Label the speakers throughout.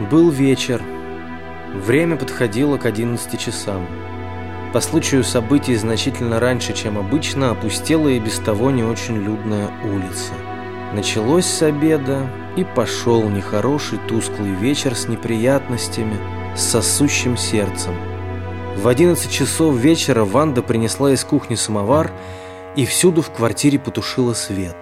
Speaker 1: Был вечер. Время подходило к 11 часам. По случаю событий значительно раньше, чем обычно, опустела и без того не очень людная улица. Началось с обеда, и пошел нехороший тусклый вечер с неприятностями, с сосущим сердцем. В 11 часов вечера Ванда принесла из кухни самовар и всюду в квартире потушила свет.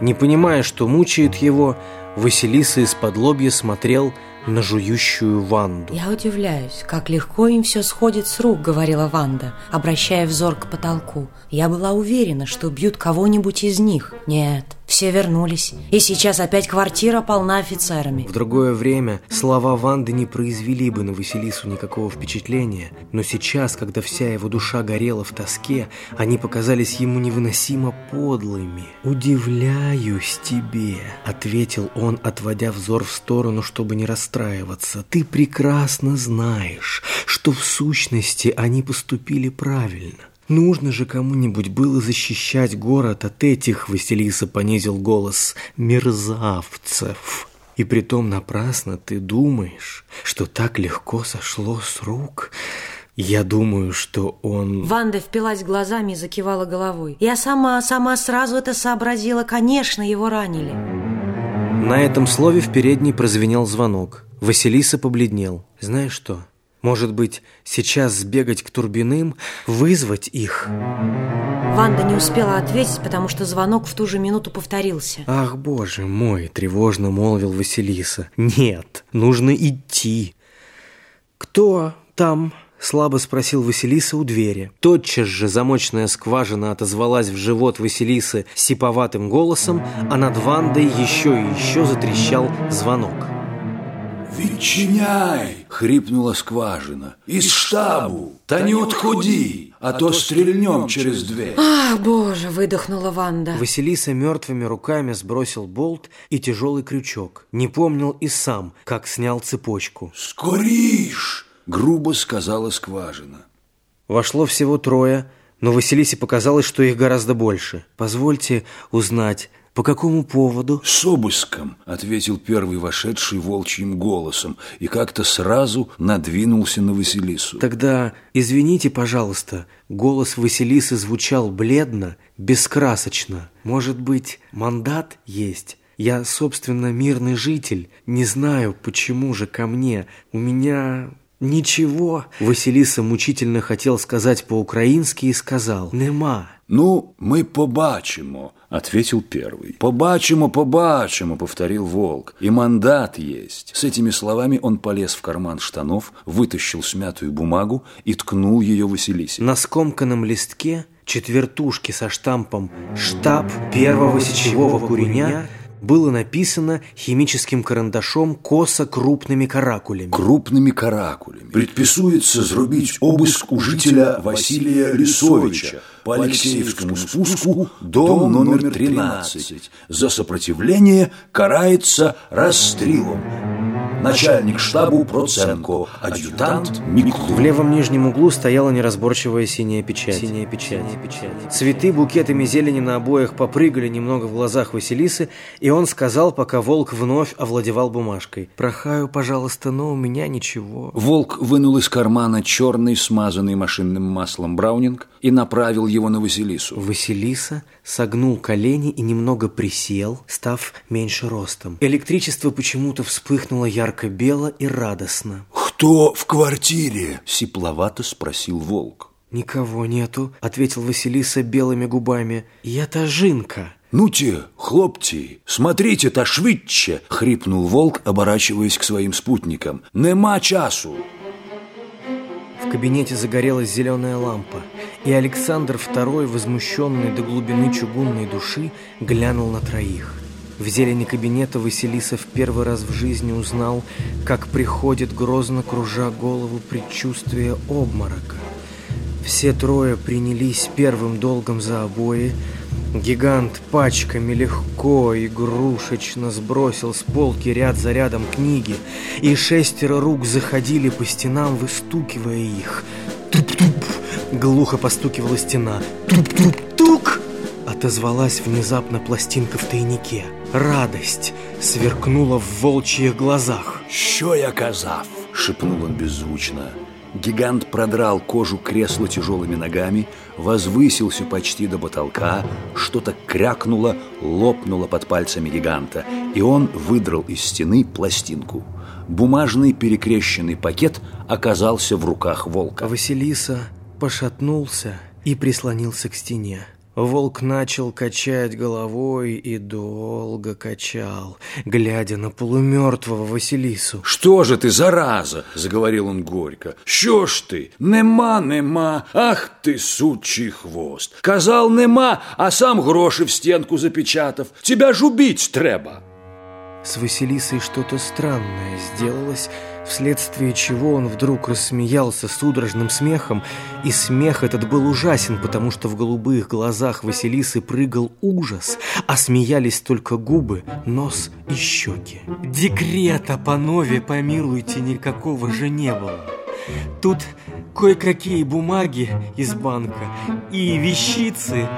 Speaker 1: Не понимая, что мучает его, Василиса из-под лобья смотрел на жующую Ванду.
Speaker 2: «Я удивляюсь, как легко им все сходит с рук», — говорила Ванда, обращая взор к потолку. «Я была уверена, что бьют кого-нибудь из них. Нет, все вернулись, и сейчас опять квартира полна офицерами.
Speaker 1: В другое время слова Ванды не произвели бы на Василису никакого впечатления, но сейчас, когда вся его душа горела в тоске, они показались ему невыносимо подлыми. «Удивляюсь тебе», — ответил он, отводя взор в сторону, чтобы не расстраиваться. «Ты прекрасно знаешь, что в сущности они поступили правильно. Нужно же кому-нибудь было защищать город от этих, Василиса понизил голос, мерзавцев. И притом напрасно ты думаешь, что так легко сошло с рук. Я думаю, что он...
Speaker 2: Ванда впилась глазами и закивала головой. Я сама, сама сразу это сообразила. Конечно, его ранили.
Speaker 1: На этом слове в передней прозвенел звонок. Василиса побледнел. Знаешь что? Может быть, сейчас сбегать к Турбиным, вызвать их?
Speaker 2: Ванда не успела ответить, потому что звонок в ту же минуту повторился.
Speaker 1: Ах, боже мой, тревожно молвил Василиса. Нет, нужно идти. Кто там? Слабо спросил Василиса у двери. Тотчас же замочная скважина отозвалась в живот Василисы сиповатым голосом, а над Вандой еще и еще затрещал звонок.
Speaker 3: «Відчиняй!» — хрипнула скважина. «Из штабу! Та не отходи, а то стрельнем через дверь!»
Speaker 2: «Ах, боже!» — выдохнула Ванда.
Speaker 1: Василиса мертвыми руками сбросил болт и тяжелый крючок. Не помнил и сам, как снял цепочку.
Speaker 3: «Скоришь!» — грубо сказала скважина.
Speaker 1: Вошло всего трое, но Василисе показалось, что их гораздо больше. «Позвольте узнать, по какому поводу?»
Speaker 3: «С обыском», — ответил первый вошедший волчьим голосом и как-то сразу надвинулся на Василису.
Speaker 1: «Тогда извините, пожалуйста». Голос Василисы звучал бледно, бескрасочно. «Может быть, мандат есть?» Я, собственно, мирный житель. Не знаю, почему же ко мне. У меня ничего. Василиса мучительно хотел сказать по-украински и сказал «Нема».
Speaker 3: «Ну, мы побачимо», — ответил первый. «Побачимо, побачимо», — повторил волк. «И мандат есть». С этими словами он полез в карман штанов, вытащил смятую бумагу и ткнул ее Василисе.
Speaker 1: На скомканном листке четвертушки со штампом «Штаб первого сечевого куреня» было написано химическим карандашом косо крупными каракулями.
Speaker 3: Крупными каракулями. Предписуется зробить обыск у жителя Василия Лисовича по Алексеевскому спуску, дом номер 13. За сопротивление карается расстрелом. Начальник штабу Проценко, адъютант Миклу.
Speaker 1: В левом нижнем углу стояла неразборчивая синяя печать. Синяя печать. Цветы букетами зелени на обоях попрыгали немного в глазах Василисы, и он сказал, пока волк вновь овладевал бумажкой. «Прохаю, пожалуйста, но у меня ничего».
Speaker 3: Волк вынул из кармана черный, смазанный машинным маслом браунинг и направил его на Василису.
Speaker 1: Василиса согнул колени и немного присел, став меньше ростом. Электричество почему-то вспыхнуло ярко-бело и радостно.
Speaker 3: «Кто в квартире?» – сипловато спросил волк.
Speaker 1: «Никого нету», – ответил Василиса белыми губами. «Я Тажинка».
Speaker 3: «Ну-те, хлопці, смотрите-то швидше!» — хрипнул волк, оборачиваясь к своим спутникам. «Нема часу!»
Speaker 1: Кабинете загорелась зеленая лампа, и Александр II, возмущенный до глубины чугунной души, глянул на троих. В зелени кабинета Василиса в первый раз в жизни узнал, как приходит грозно кружа голову предчувствие обморока. Все трое принялись первым долгом за обои, Гигант пачками легко, игрушечно сбросил с полки ряд за рядом книги, и шестеро рук заходили по стенам, выстукивая их. Туп-туп! Глухо постукивала стена. Туп-туп-тук! От отозвалась внезапно пластинка в тайнике. Радость сверкнула в волчьих глазах.
Speaker 3: «Що я казав?» – шепнул он беззвучно. Гигант продрал кожу кресла тяжелыми ногами, возвысился почти до потолка, что-то крякнуло, лопнуло под пальцами гиганта, и он выдрал из стены пластинку. Бумажный перекрещенный пакет оказался в руках волка.
Speaker 1: Василиса пошатнулся и прислонился к стене. Волк начал качать головой и долго качал, глядя на полумертвого Василису.
Speaker 3: «Что же ты, зараза!» – заговорил он горько. «Що ж ти? Нема, нема! Ах ти, сучий хвост! Казал нема, а сам гроши в стенку запечатав. Тебя ж убить треба!»
Speaker 1: С Василисой что-то странное сделалось, вследствие чего он вдруг рассмеялся судорожным смехом, и смех этот был ужасен, потому что в голубых глазах Василисы прыгал ужас, а смеялись только губы, нос и щеки. «Декрета, панове, помилуйте, никакого же не было!» Тут кое-какие бумаги из банка и вещицы.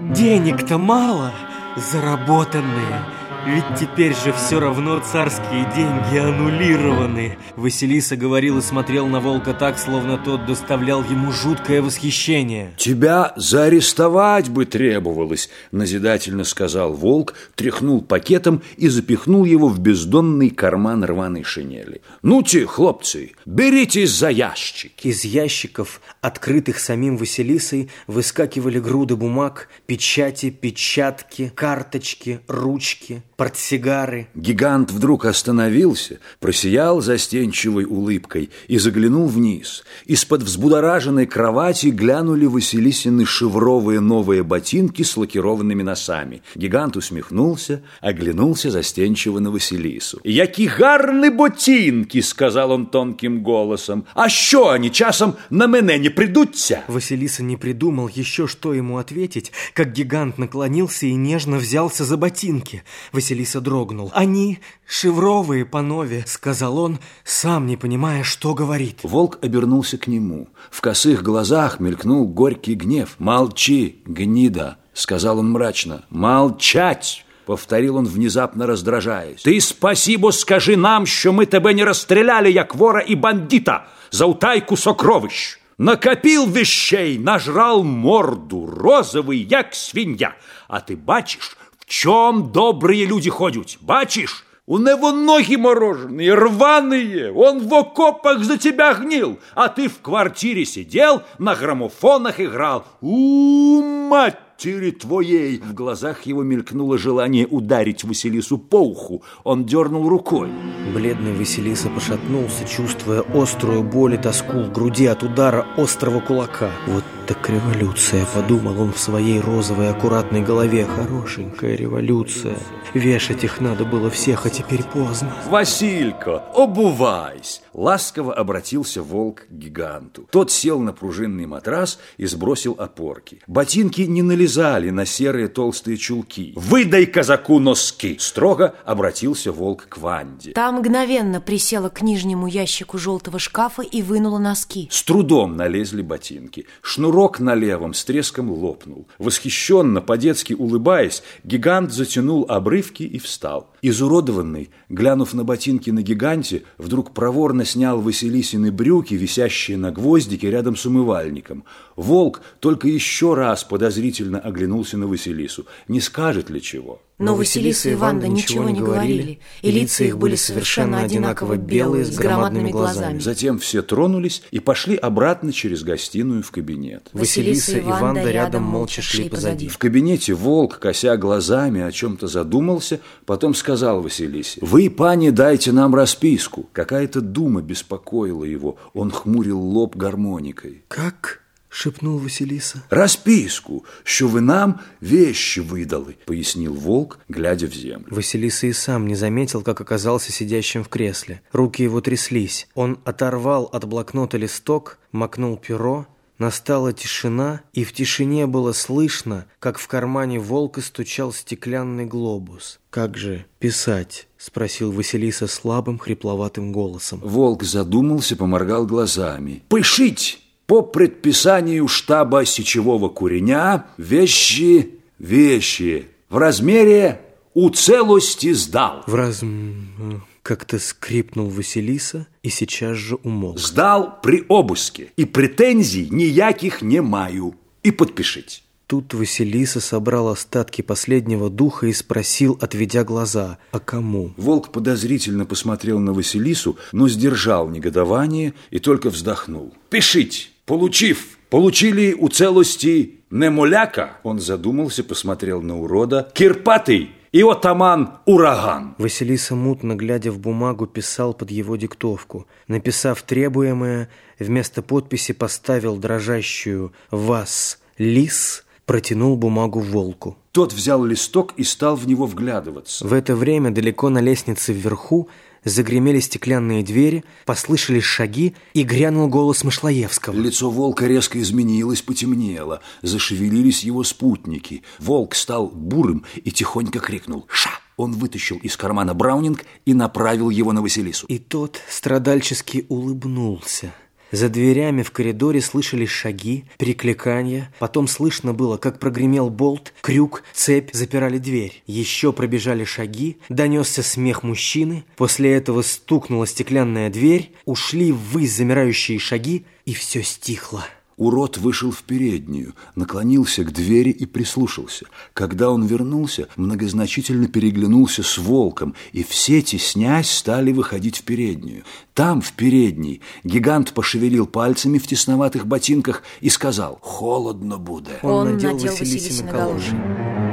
Speaker 1: Денег-то мало, заработанные. Ведь теперь же все равно царские деньги аннулированы. Василиса говорил и смотрел на волка так, словно тот доставлял ему жуткое восхищение.
Speaker 3: «Тебя заарестовать бы требовалось», – назидательно сказал волк, тряхнул пакетом и запихнул его в бездонный карман рваной шинели. «Ну-те, хлопцы, беритесь за ящик».
Speaker 1: Из ящиков, открытых самим Василисой, выскакивали груды бумаг, печати, печатки, карточки, ручки – портсигары.
Speaker 3: Гигант вдруг остановился, просиял застенчивой улыбкой и заглянул вниз. Из-под взбудораженной кровати глянули Василисины шевровые новые ботинки с лакированными носами. Гигант усмехнулся, оглянулся застенчиво на Василису. «Які гарні ботинки!» – сказал он тонким голосом. «А що они часом на мене не придутся?»
Speaker 1: Василиса не придумал еще, что ему ответить, как гигант наклонился и нежно взялся за ботинки. Василиса дрогнул. «Они шевровые, панове», — сказал он, сам не понимая, что говорит.
Speaker 3: Волк обернулся к нему. В косых глазах мелькнул горький гнев. «Молчи, гнида!» — сказал он мрачно. «Молчать!» — повторил он, внезапно раздражаясь. «Ты спасибо скажи нам, що ми тебе не розстріляли, як вора і бандита, за утайку сокровищ!» Накопил вещей, нажрал морду, розовый, як свинья. А ты бачишь, чем добрые люди ходят? Бачишь? У него ноги мороженые, рваные, он в окопах за тебя гнил, а ты в квартире сидел, на граммофонах играл. У, мать! Матери твоей!» В глазах его мелькнуло желание ударить Василису по уху. Он дернул рукой.
Speaker 1: Бледный Василиса пошатнулся, чувствуя острую боль и тоску в груди от удара острого кулака. «Вот так революция!» – подумал он в своей розовой аккуратной голове. «Хорошенькая революция! Вешать их надо было всех, а теперь поздно!»
Speaker 3: «Василько, обувайся!» Ласково обратился волк к гиганту. Тот сел на пружинный матрас и сбросил опорки. Ботинки не налезали на серые толстые чулки. «Выдай казаку носки!» Строго обратился волк к Ванде.
Speaker 2: Та мгновенно присела к нижнему ящику желтого шкафа и вынула носки.
Speaker 3: С трудом налезли ботинки. Шнурок на левом с треском лопнул. Восхищенно, по-детски улыбаясь, гигант затянул обрывки и встал. Изуродованный, глянув на ботинки на гиганте, вдруг проворно снял Василисины брюки, висящие на гвоздике рядом с умывальником. Волк только еще раз подозрительно оглянулся на Василису. Не скажет ли чего?
Speaker 2: Но Василиса и Ванда ничего не говорили, и лица их были совершенно одинаково белые, с громадными глазами.
Speaker 3: Затем все тронулись и пошли обратно через гостиную в кабинет.
Speaker 1: Василиса и Ванда рядом молча шли позади.
Speaker 3: В кабинете волк, кося глазами, о чем-то задумался, потом сказал Василисе, «Вы, пани, дайте нам расписку». Какая-то дума беспокоила его, он хмурил лоб гармоникой.
Speaker 1: «Как?» Шепнул Василиса.
Speaker 3: Расписку, що ви нам вещи выдали, пояснил волк, глядя в землю.
Speaker 1: Василиса и сам не заметил, как оказался сидящим в кресле. Руки его тряслись. Он оторвал от блокнота листок, макнул перо, Настала тишина, и в тишине было слышно, как в кармане волка стучал стеклянный глобус. «Как же писать?» – спросил Василиса слабым, хрипловатым голосом.
Speaker 3: Волк задумался, поморгал глазами. «Пышить!» По предписанию штаба сечевого куреня вещи вещи в размере у целости сдал.
Speaker 1: В раз... Как-то скрипнул Василиса и сейчас же умолк.
Speaker 3: Сдал при обыске, и претензий ніяких не маю. И подпишите.
Speaker 1: Тут Василиса собрал остатки последнего духа и спросил, отведя глаза, а кому?
Speaker 3: Волк подозрительно посмотрел на Василису, но сдержал негодование и только вздохнул. «Пишите! Получив! Получили у целости немоляка!» Он задумался, посмотрел на урода. «Кирпатый! и отаман Ураган.
Speaker 1: Василиса, мутно глядя в бумагу, писал под его диктовку. Написав требуемое, вместо подписи поставил дрожащую «Вас, лис», протянул бумагу волку.
Speaker 3: Тот взял листок и стал в него вглядываться.
Speaker 1: В это время далеко на лестнице вверху загремели стеклянные двери, послышались шаги, и грянул голос Мышлоевского.
Speaker 3: Лицо волка резко изменилось, потемнело, зашевелились его спутники. Волк стал бурым и тихонько крикнул «Ша!». Он вытащил из кармана Браунинг и направил его на Василису.
Speaker 1: И тот страдальчески улыбнулся. За дверями в коридоре слышались шаги, перекликания. Потом слышно было, как прогремел болт, крюк, цепь запирали дверь. Еще пробежали шаги, донесся смех мужчины. После этого стукнула стеклянная дверь, ушли ввысь замирающие шаги, и все стихло.
Speaker 3: Урод вышел в переднюю, наклонился к двери и прислушался. Когда он вернулся, многозначительно переглянулся с волком, и все, теснясь, стали выходить в переднюю. Там, в передней, гигант пошевелил пальцами в тесноватых ботинках и сказал «Холодно будет».
Speaker 2: Он, он надел, надел Василисе на галоши.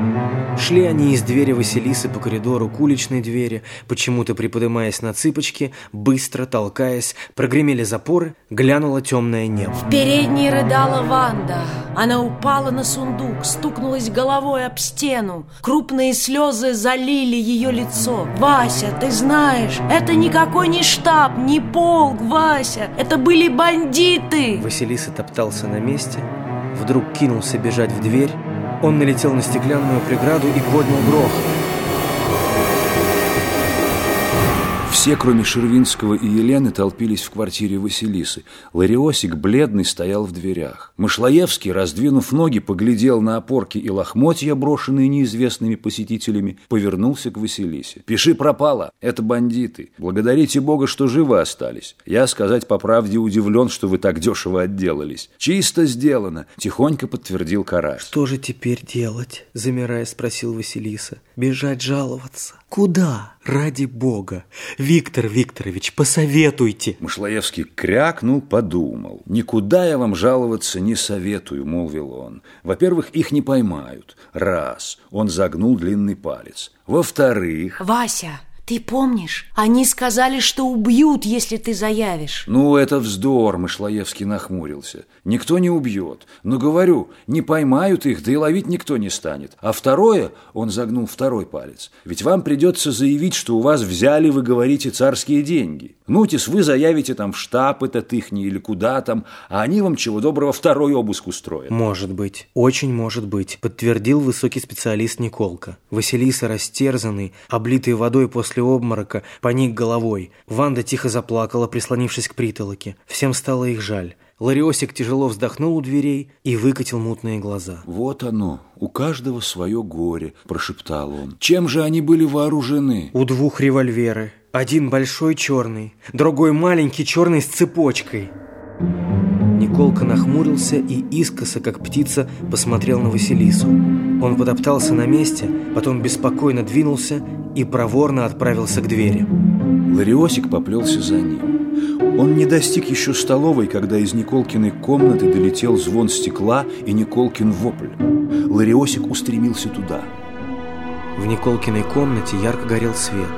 Speaker 1: Шли они из двери Василисы по коридору к уличной двери, почему-то приподымаясь на цыпочки, быстро толкаясь, прогремели запоры, глянуло темное небо.
Speaker 2: В передней рыдала Ванда. Она упала на сундук, стукнулась головой об стену. Крупные слезы залили ее лицо. «Вася, ты знаешь, это никакой не штаб, не полк, Вася, это были бандиты!»
Speaker 1: Василиса топтался на месте, вдруг кинулся бежать в дверь, он налетел на стеклянную преграду и поднял грохот.
Speaker 3: Все, кроме Шервинского и Елены, толпились в квартире Василисы. Лариосик, бледный, стоял в дверях. Мышлоевский, раздвинув ноги, поглядел на опорки и лохмотья, брошенные неизвестными посетителями, повернулся к Василисе. «Пиши пропало. Это бандиты. Благодарите Бога, что живы остались. Я, сказать по правде, удивлен, что вы так дешево отделались. Чисто сделано», – тихонько подтвердил Карась.
Speaker 1: «Что же теперь делать?» – замирая спросил Василиса. «Бежать жаловаться?» Куда? Ради бога. Виктор Викторович, посоветуйте.
Speaker 3: Мышлоевский крякнул, подумал. Никуда я вам жаловаться не советую, молвил он. Во-первых, их не поймают. Раз. Он загнул длинный палец. Во-вторых...
Speaker 2: Вася, ты помнишь? Они сказали, что убьют, если ты заявишь.
Speaker 3: Ну, это вздор, Мышлоевский нахмурился. Никто не убьет. Но говорю, не поймают их, да и ловить никто не станет. А второе, он загнул второй палец. Ведь вам придется заявить, что у вас взяли, вы говорите, царские деньги. Нутис, вы заявите там в штаб этот ихний или куда там, а они вам чего доброго второй обыск устроят.
Speaker 1: Может быть, очень может быть, подтвердил высокий специалист Николка. Василиса, растерзанный, облитый водой после после обморока поник головой. Ванда тихо заплакала, прислонившись к притолоке. Всем стало их жаль. Лариосик тяжело вздохнул у дверей и выкатил мутные глаза.
Speaker 3: «Вот оно, у каждого свое горе», – прошептал он. «Чем же они были вооружены?»
Speaker 1: «У двух револьверы. Один большой черный, другой маленький черный с цепочкой». Николка нахмурился и искоса, как птица, посмотрел на Василису. Он потоптался на месте, потом беспокойно двинулся и проворно отправился к двери.
Speaker 3: Лариосик поплелся за ним. Он не достиг еще столовой, когда из Николкиной комнаты долетел звон стекла и Николкин вопль. Лариосик устремился туда.
Speaker 1: В Николкиной комнате ярко горел свет.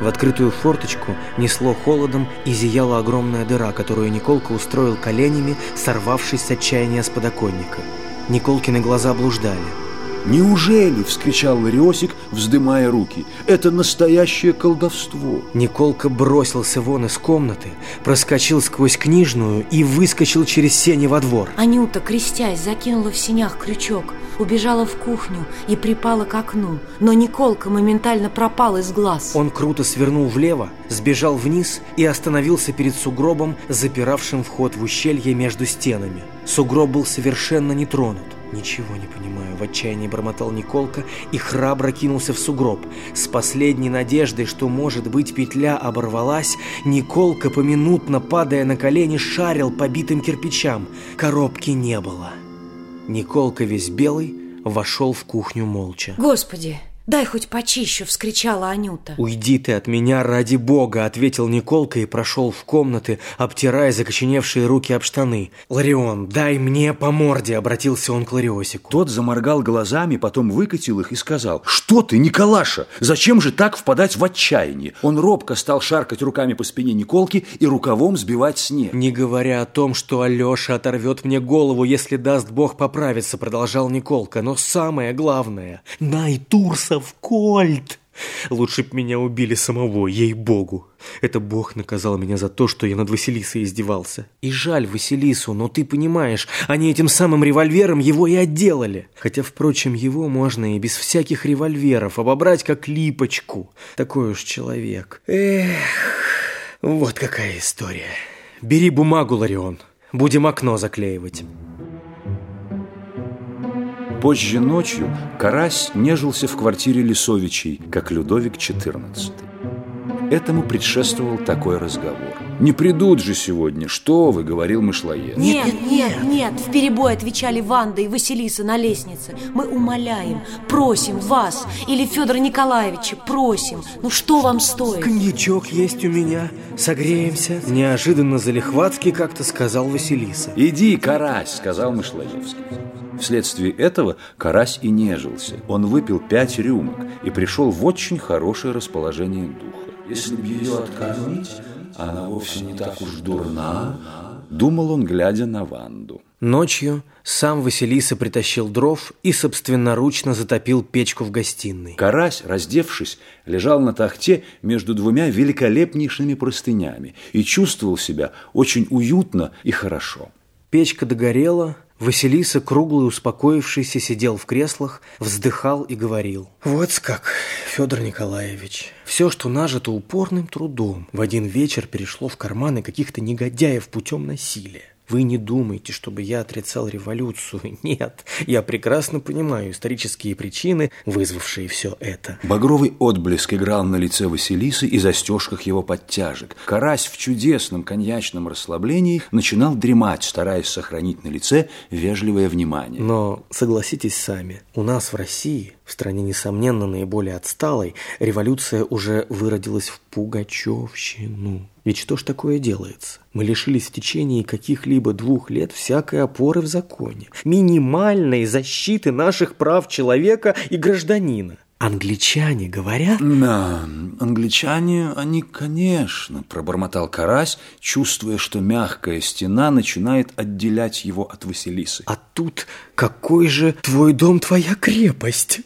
Speaker 1: В открытую форточку несло холодом и зияла огромная дыра, которую Николка устроил коленями, сорвавшись с отчаяния с подоконника. Николкины глаза блуждали –
Speaker 3: «Неужели?» – вскричал Лариосик, вздымая руки. «Это настоящее колдовство!»
Speaker 1: Николка бросился вон из комнаты, проскочил сквозь книжную и выскочил через сени во двор.
Speaker 2: Анюта, крестясь, закинула в сенях крючок, убежала в кухню и припала к окну. Но Николка моментально пропал из глаз.
Speaker 1: Он круто свернул влево, сбежал вниз и остановился перед сугробом, запиравшим вход в ущелье между стенами. Сугроб был совершенно не тронут. Ничего не понимаю, в отчаянии бормотал Николка и храбро кинулся в сугроб. С последней надеждой, что, может быть, петля оборвалась, Николка, поминутно падая на колени, шарил по битым кирпичам. Коробки не было. Николка весь белый вошел в кухню молча.
Speaker 2: Господи, «Дай хоть почищу!» — вскричала Анюта.
Speaker 1: «Уйди ты от меня ради бога!» — ответил Николка и прошел в комнаты, обтирая закоченевшие руки об штаны. «Ларион, дай мне по морде!» — обратился он к Лариосику.
Speaker 3: Тот заморгал глазами, потом выкатил их и сказал, «Что ты, Николаша? Зачем же так впадать в отчаяние?» Он робко стал шаркать руками по спине Николки и рукавом сбивать снег.
Speaker 1: «Не говоря о том, что Алеша оторвет мне голову, если даст бог поправиться», — продолжал Николка. «Но самое главное, Найтурса в кольт. Лучше б меня убили самого, ей-богу. Это бог наказал меня за то, что я над Василисой издевался. И жаль Василису, но ты понимаешь, они этим самым револьвером его и отделали. Хотя, впрочем, его можно и без всяких револьверов обобрать как липочку. Такой уж человек. Эх, вот какая история. Бери бумагу, Ларион. Будем окно заклеивать.
Speaker 3: Позже ночью Карась нежился в квартире Лисовичей, как Людовик XIV. Этому предшествовал такой разговор. «Не придут же сегодня, что вы?» — говорил Мышлоед.
Speaker 2: Нет, нет, нет, нет, в перебой отвечали Ванда и Василиса на лестнице. Мы умоляем, просим вас или Федора Николаевича, просим. Ну что вам стоит?
Speaker 1: Коньячок есть у меня, согреемся. Неожиданно залихватски как-то сказал Василиса.
Speaker 3: «Иди, Карась!» — сказал Мышлоевский. Вследствие этого Карась и нежился. Он выпил пять рюмок и пришел в очень хорошее расположение духа. Если бы ее откормить, она вовсе не так уж дурна, думал он, глядя на Ванду.
Speaker 1: Ночью сам Василиса притащил дров и собственноручно затопил печку в гостиной.
Speaker 3: Карась, раздевшись, лежал на тахте между двумя великолепнейшими простынями и чувствовал себя очень уютно и хорошо.
Speaker 1: Печка догорела, Василиса, круглый, успокоившийся, сидел в креслах, вздыхал и говорил. «Вот как, Федор Николаевич, все, что нажито упорным трудом, в один вечер перешло в карманы каких-то негодяев путем насилия. Вы не думайте, чтобы я отрицал революцию. Нет, я прекрасно понимаю исторические причины, вызвавшие все это.
Speaker 3: Багровый отблеск играл на лице Василисы и застежках его подтяжек. Карась в чудесном коньячном расслаблении начинал дремать, стараясь сохранить на лице вежливое внимание.
Speaker 1: Но согласитесь сами, у нас в России в стране, несомненно, наиболее отсталой, революция уже выродилась в пугачевщину. Ведь что ж такое делается? Мы лишились в течение каких-либо двух лет всякой опоры в законе, минимальной защиты наших прав человека и гражданина. Англичане говорят?
Speaker 3: Да, англичане, они, конечно, пробормотал Карась, чувствуя, что мягкая стена начинает отделять его от Василисы.
Speaker 1: А тут какой же твой дом, твоя крепость?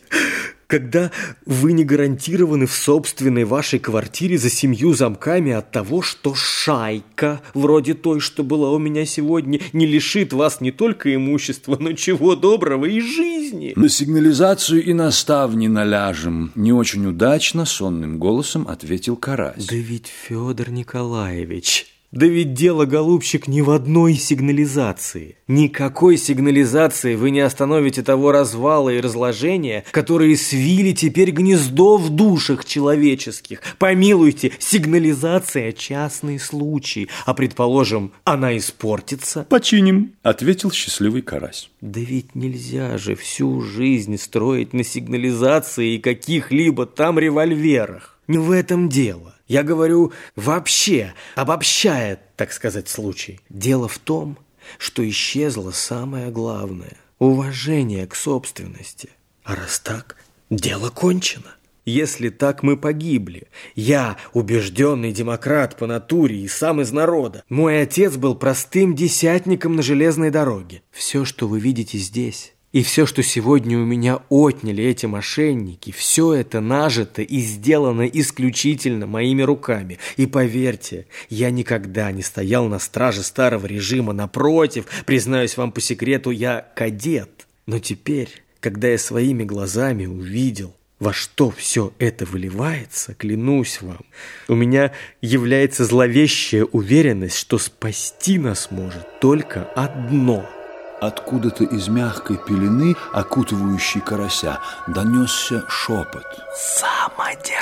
Speaker 1: Когда вы не гарантированы в собственной вашей квартире за семью замками от того, что шайка, вроде той, что была у меня сегодня, не лишит вас не только имущества, но чего доброго и жизни.
Speaker 3: На сигнализацию и наставни наляжем. Не очень удачно, сонным голосом ответил Карась.
Speaker 1: Да ведь, Федор Николаевич, да ведь дело, голубчик, не в одной сигнализации. Никакой сигнализации вы не остановите того развала и разложения, которые свили теперь гнездо в душах человеческих. Помилуйте, сигнализация – частный случай, а, предположим, она испортится.
Speaker 3: «Починим», – ответил счастливый карась.
Speaker 1: Да ведь нельзя же всю жизнь строить на сигнализации и каких-либо там револьверах. Не в этом дело. Я говорю вообще, обобщая, так сказать, случай. Дело в том, что исчезло самое главное – уважение к собственности. А раз так, дело кончено. Если так мы погибли. Я убежденный демократ по натуре и сам из народа. Мой отец был простым десятником на железной дороге. Все, что вы видите здесь, и все, что сегодня у меня отняли эти мошенники, все это нажито и сделано исключительно моими руками. И поверьте, я никогда не стоял на страже старого режима. Напротив, признаюсь вам по секрету, я кадет. Но теперь, когда я своими глазами увидел, во что все это выливается, клянусь вам, у меня является зловещая уверенность, что спасти нас может только одно –
Speaker 3: Откуда-то из мягкой пелены, окутывающей карася, донесся шепот.
Speaker 1: Самодержавие!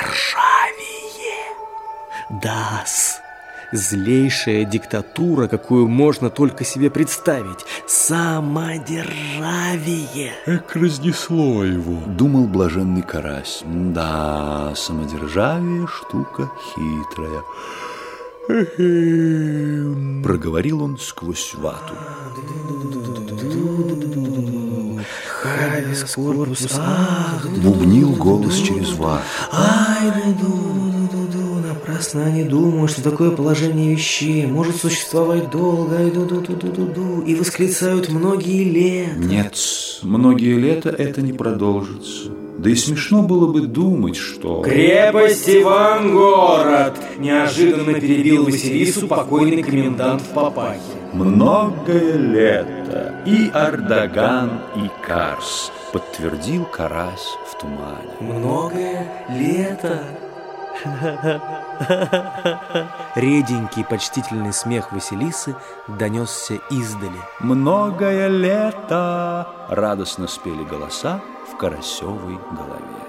Speaker 1: Дас! Злейшая диктатура, какую можно только себе представить. Самодержавие!
Speaker 3: Эк разнесло его, думал блаженный карась. Да, самодержавие штука хитрая. Проговорил он сквозь вату.
Speaker 1: Ах,
Speaker 3: Бубнил голос через вату.
Speaker 1: ай, ду ду ду ду Напрасно они думают, что такое положение вещей может существовать долго, и ду ду ду ду ду ду и восклицают многие лет.
Speaker 3: Нет, многие лета это не продолжится. Да и смешно было бы думать, что...
Speaker 1: Крепость Ивангород! Неожиданно перебил Василису покойный комендант в Папахе.
Speaker 3: Многое лето и Ардаган, и Карс, подтвердил Карась в тумане.
Speaker 1: Многое лето. Реденький почтительный смех Василисы донесся издали.
Speaker 3: Многое лето! Радостно спели голоса в карасевой голове.